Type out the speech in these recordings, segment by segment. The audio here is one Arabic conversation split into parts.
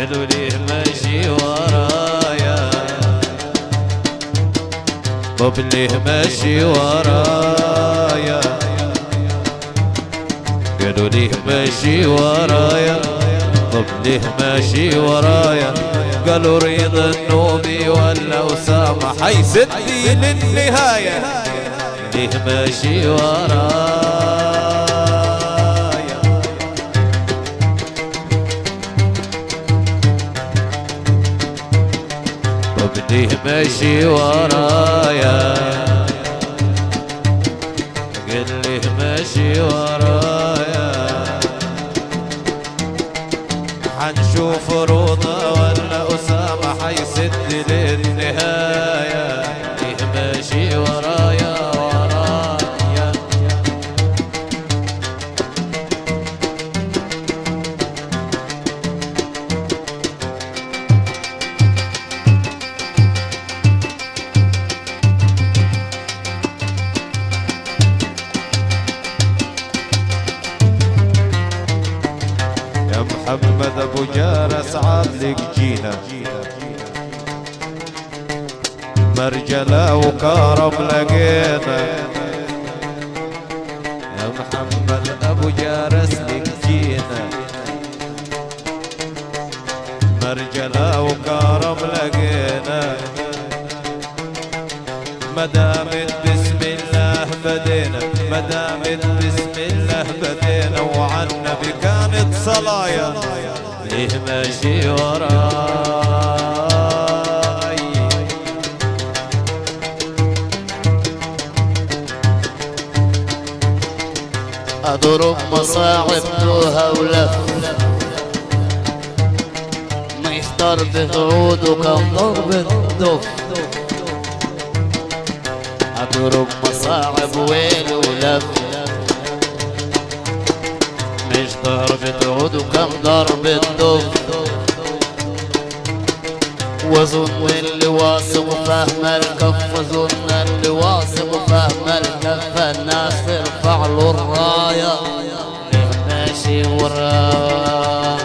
قالوا ليه ماشي ورايا طب ليه ماشي ورايا قالوا ليه ماشي ورايا طب ليه ماشي ورايا قالوا رضا النوبي ولا أسامة حيسدي للنهاية ليه ماشي ورايا ماشي ورايا. محمد أبو جارس لك جينا مرجلة وكرم لقينا. مدامت بسم الله بدينا مدامت بسم الله بدينا وعن النبي كانت صلايا. ليه ماشي وراي أضرب مصاعب توها ولف مش ضربة عود وكم ضربة دف أضرب مصاعب ويل ولف. مش ضربة عود وكم ضربة دف وظن اللي واثق فهم الكف ظن اللي واثق فهم الكف. الناس ترفع له الراية ليه ماشي وراه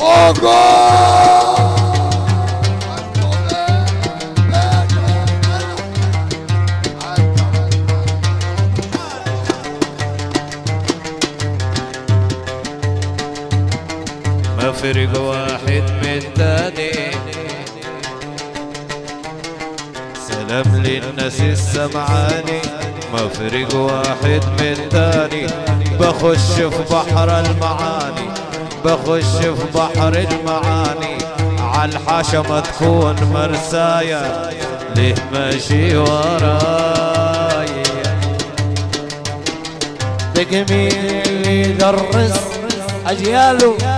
ما فرق واحد من تاني. سلام للناس السمعاني ما فرق واحد من تاني. بخش في بحر المعاني بخش في بحر المعاني. عالحاشا ما تكون مرسايا ليه ماشي وراي بجميل يدرس أجياله.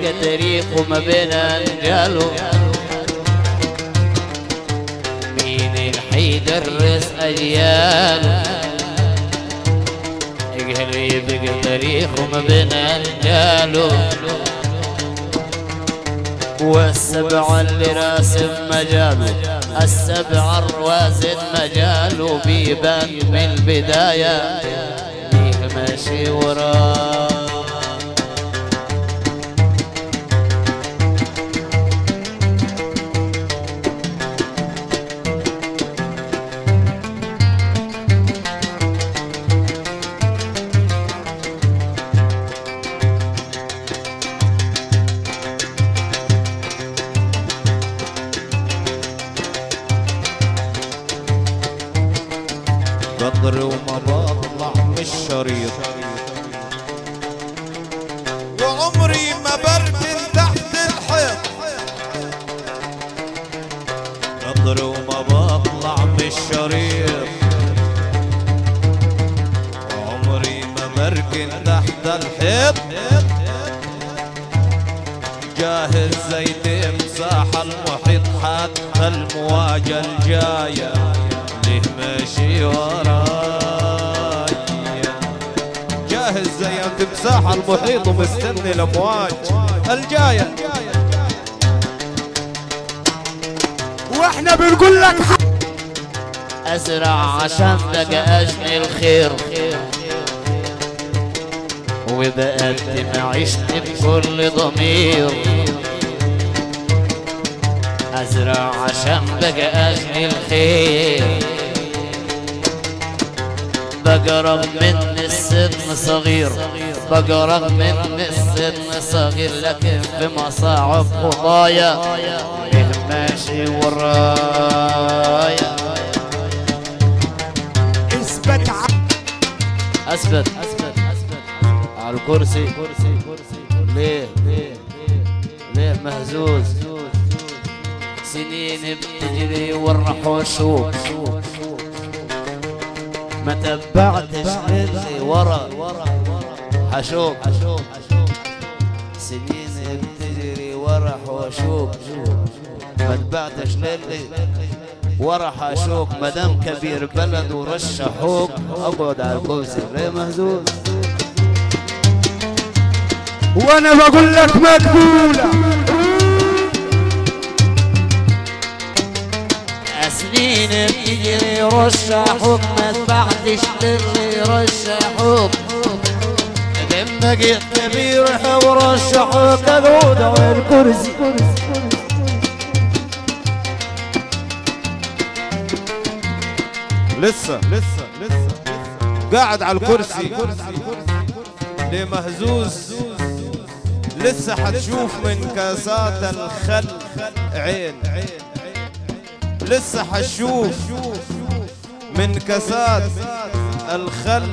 يبقى تاريخه ما بين أنجاله مين اللي حيدرس أجياله قالوا يبقى تاريخه ما بين أنجاله والسبع اللي راسم مجاله السبع الروازن مجاله بيبان من البداية ليه ماشي وراه وعمري ما بركن تحت الحيط. قدر وما بطلع من الشريط. وعمري ما بركن تحت الحيط. جاهز زي تمساح المحيط حتى المواجهة الجاية. ليه ماشي زي تمساح المحيط ومستني الأمواج. الجاية. وإحنا بنقول لك ازرع عشان بقى اجني الخير. وبقدم عيشتي بكل ضمير. ازرع عشان بقى اجني الخير. بقرب من السن صغير بقرب من السن صغير لكن في مصاعب خطايا به ماشي ورايا اثبت ع- أثبت. اثبت على الكرسي. كرسي كرسي ليه؟ ليه مهزوز؟ سنين بتجري والرحوشوك ما تبعتش اللي ورا. حشوك سنين بتجري ورا حوشوك ما تبعتش للي ورا حاشوك مدام كبير بلد ورشحوك أقعد على الكرسي ليه مهزوز. وأنا بقول لك مقبولة سنين بتجري رشحوك ما تبعتش للي رشحوك لما جيت كبير ورشحوك اقعد على الكرسي لسه لسه لسه قاعد على الكرسي. ليه مهزوز لسه حتشوف من كاسات الخل عين. لسه حتشوف من كاسات الخل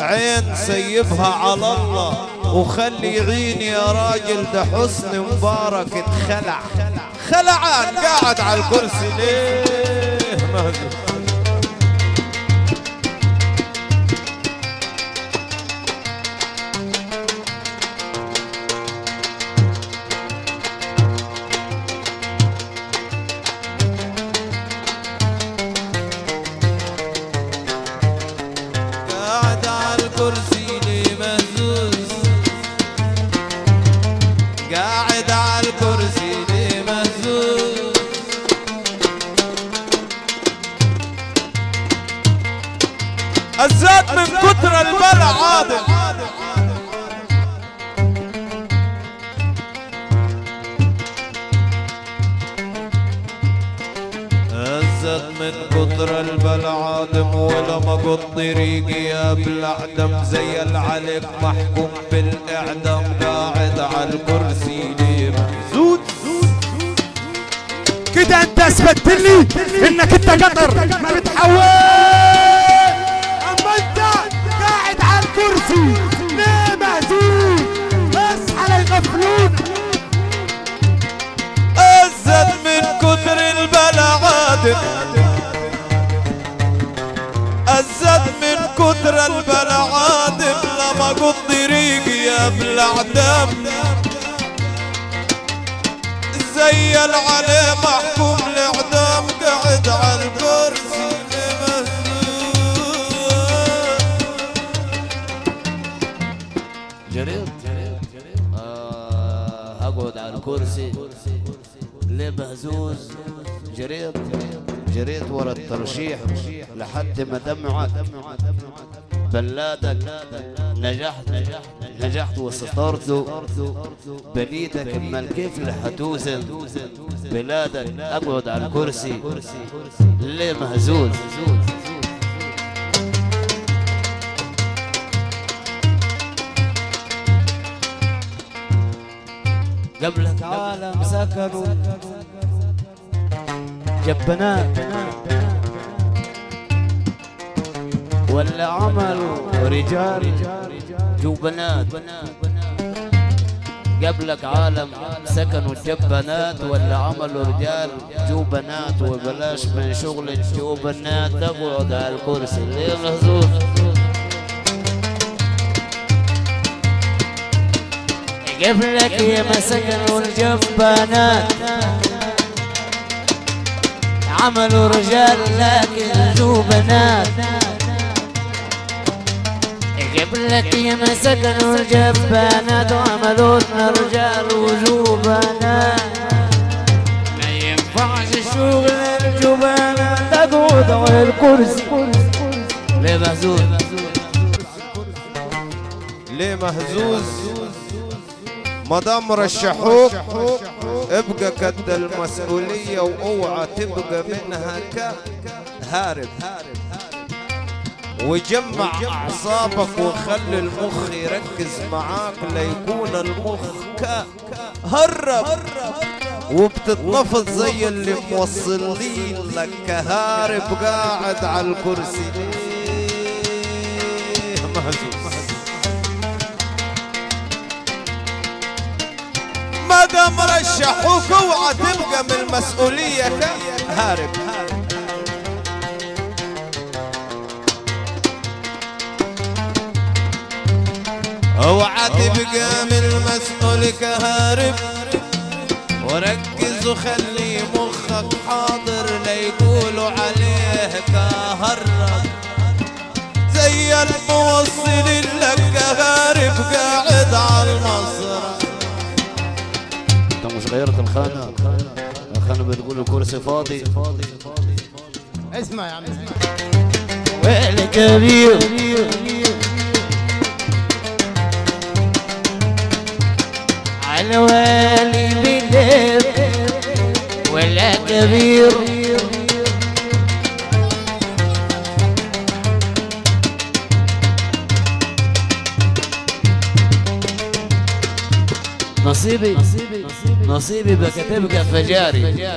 عين سيبها على الله. وخلي يعين يا راجل ده حسن مبارك اتخلع. خلعان قاعد على الكرسي ليه؟ مهزوز على عادم ولما قط طريقي يا بالعدم زي العليك محكوم بالإعدام قاعد على الكرسي ليه مهزوز كده انت اثبتت لي انك انت قطر ما بتحول. اما انت قاعد على الكرسي ليه مهزوز اصحى لا يغفلوك هزت من كتر البلع عادم كتر البلع عادم لما قط يا بالاعدام زي العلي محكوم الاعدام قاعد على الكرسي جريت آه اقعد على الكرسي. ليه مهزوز؟ جريت جريت ورا الترشيح لحد ما دمعت بلادك. نجحت نجحت وسترت بليدك اما اللي حتوزن بلادك. أقعد على الكرسي. ليه مهزوز؟ قبلك عالم سكنوا. جبنات ولا عملوا رجال جو بنات. قبلك عالم سكنوا الجبنات ولا عملوا رجال جو بنات. وبلاش من شغل الجو بنات تقعد على الكرسي ليه مهزوز قبلك يا مسكن والجبانات عملوا رجال لكن جو بنات. قبلك يا مسكن والجبانات وعملوا رجال وجو بنات ما ينفعش الشغل الجبانات تقعد الكرسي. ليه مهزوم ليه مهزوز مدام رشحوك ابقى قد المسؤولية وأوعى تبقى منها كهارب. وجمع أعصابك وخلي المخ يركز معاك ليكون المخ كهرب وبتتنفض زي اللي موصلين لك كهارب قاعد على الكرسي. مهزوز ما دام رشحوك اوعى تبقى من المسؤولية. كهارب اوعى تبقى من المسؤول كهارب. وركز وخلي مخك حاضر ليقولوا عليه كهرب زي الموصل لك كهارب قاعد على المسرح انت مش غيرت الخانة؟ الخانة بتقول الكرسي فاضي. اسمع يا عم اسمع. ويل كبير. ولا كبير. نصيبي نصيبي تبقى فجاري.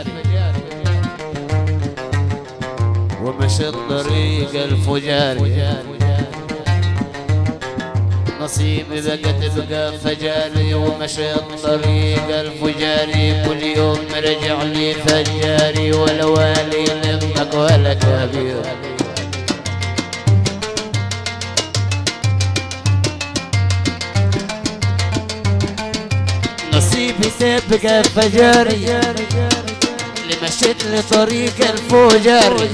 ومشيت طريق الفجاري. نصيبي بقى تبقى فجاري ومشيت طريق الفجاري كل يوم رجع لي فجاري ولا والي لمك ولا كبير. نصيبي تبقى فجاري اللي مشيت لطريق الفجاري.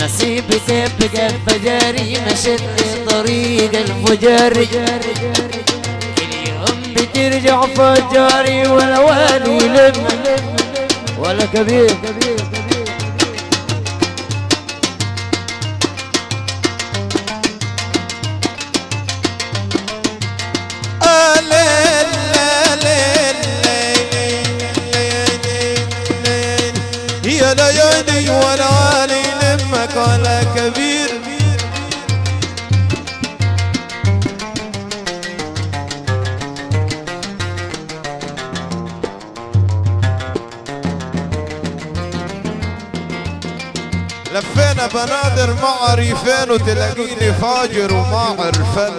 نصيبي تبقى فجاري مشيت لطريق الفجاري كل يوم بترجع فجاري ولا والي لم ولا كبير. بنادر مع ريفين وتلاقيني فاجر وما عرفن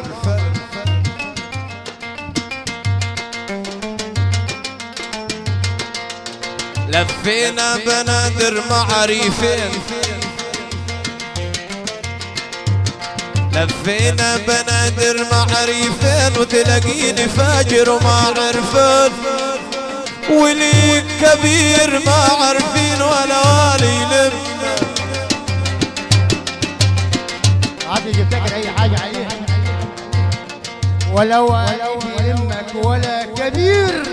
لفينا بنادر مع ريفين لفينا بنادر مع ريفين وتلاقيني فاجر وما عرفن ولي كبير ما عارفين ولا والي لم عادي تفتكر أي حاجة عليها. ولا والي يهمك ولا كبير.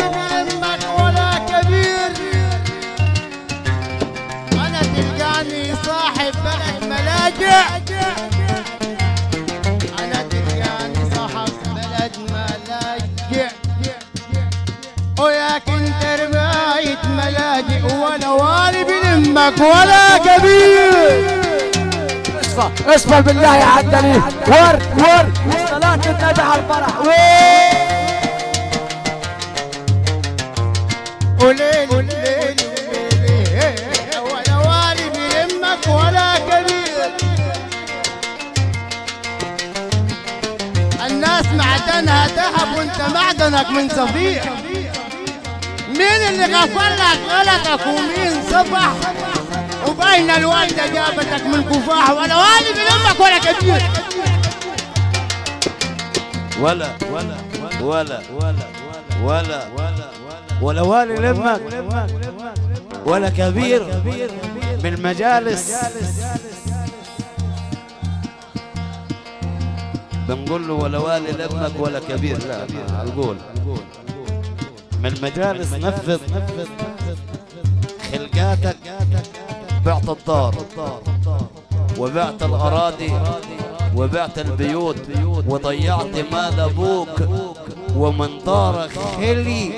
يهمك ولا كبير. أنا تلقاني صاحب بلد ملاجئ. أنا تلقاني صاحب بلد ملاجئ. وياك انت رباية ملاجئ ولا والي بلمك ولا كبير. اصفى اصفى بالله يا عدلي ور ور. صلاة النبي على الفرح. ولا والي بلمك ولا كبير. الناس معدنها ذهب وانت معدنك من صفيح. مين اللي غفر لك غلطك ومين صفح وبين الوالدة جابتك من كفاح ولا والي بلمك ولا كبير. ولا ولا ولا ولا ولا ولا والي لمك ولا كبير من المجالس بنقول له ولا والي لمك ولا كبير لا القول. من المجالس نفذ خلقاتك بعت الدار وبعت الأراضي وبعت البيوت وضيعت مال أبوك ومن دارك خلي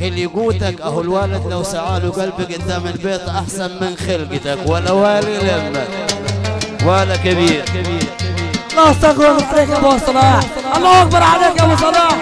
خلي قوتك. أهو الوالد لو سعاله قلبك قدام البيت أحسن من خلقتك ولا والي لمك ولا كبير. الله استغفر عليك يا أبو صلاح. الله أكبر عليك يا أبو صلاح.